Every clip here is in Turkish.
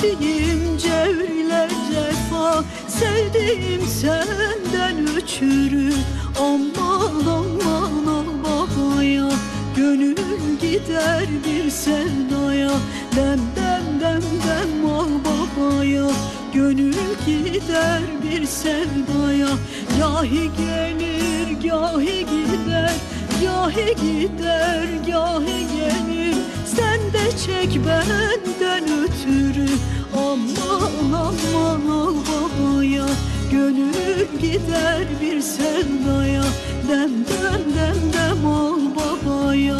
Çektiğim cevriler cefa Sevdiğim senden ötürü. Aman aman al babaya Gönül gider bir sevdaya. Dem dem dem dem al babaya Gönül gider bir sevdaya. Gahi gelir gahi gider Gahi gider gahi gelir. Sen de çek benden Dem dem dem dem al babaya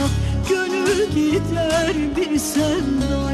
Gönül gider bir sevdaya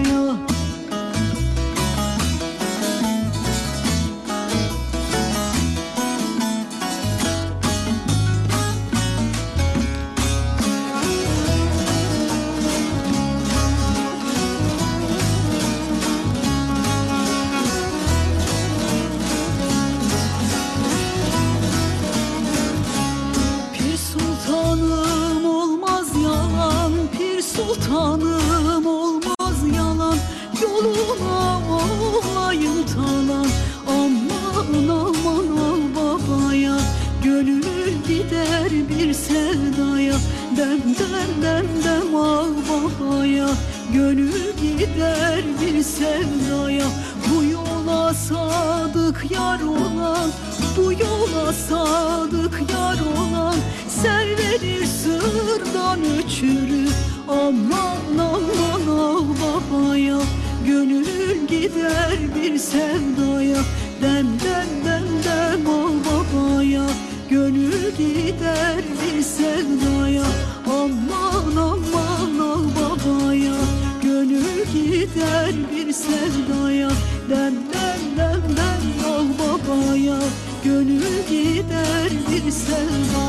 sultanım olmaz yalan Yoluna olayım talan. Aman aman al babaya Gönül gider bir sevdaya. Dem dem dem dem al babaya Gönül gider bir sevdaya. Bu yola sadık yar olan Bu yola sadık yar olan. Ser verir sırdan öçürü gider bir sevdaya Dem dem dem dem ol babaya. Gönül gider bir sevdaya. Aman aman ol babaya. Gönül gider bir sevdaya. Dem dem dem dem ol babaya. Gönül gider bir sevdaya.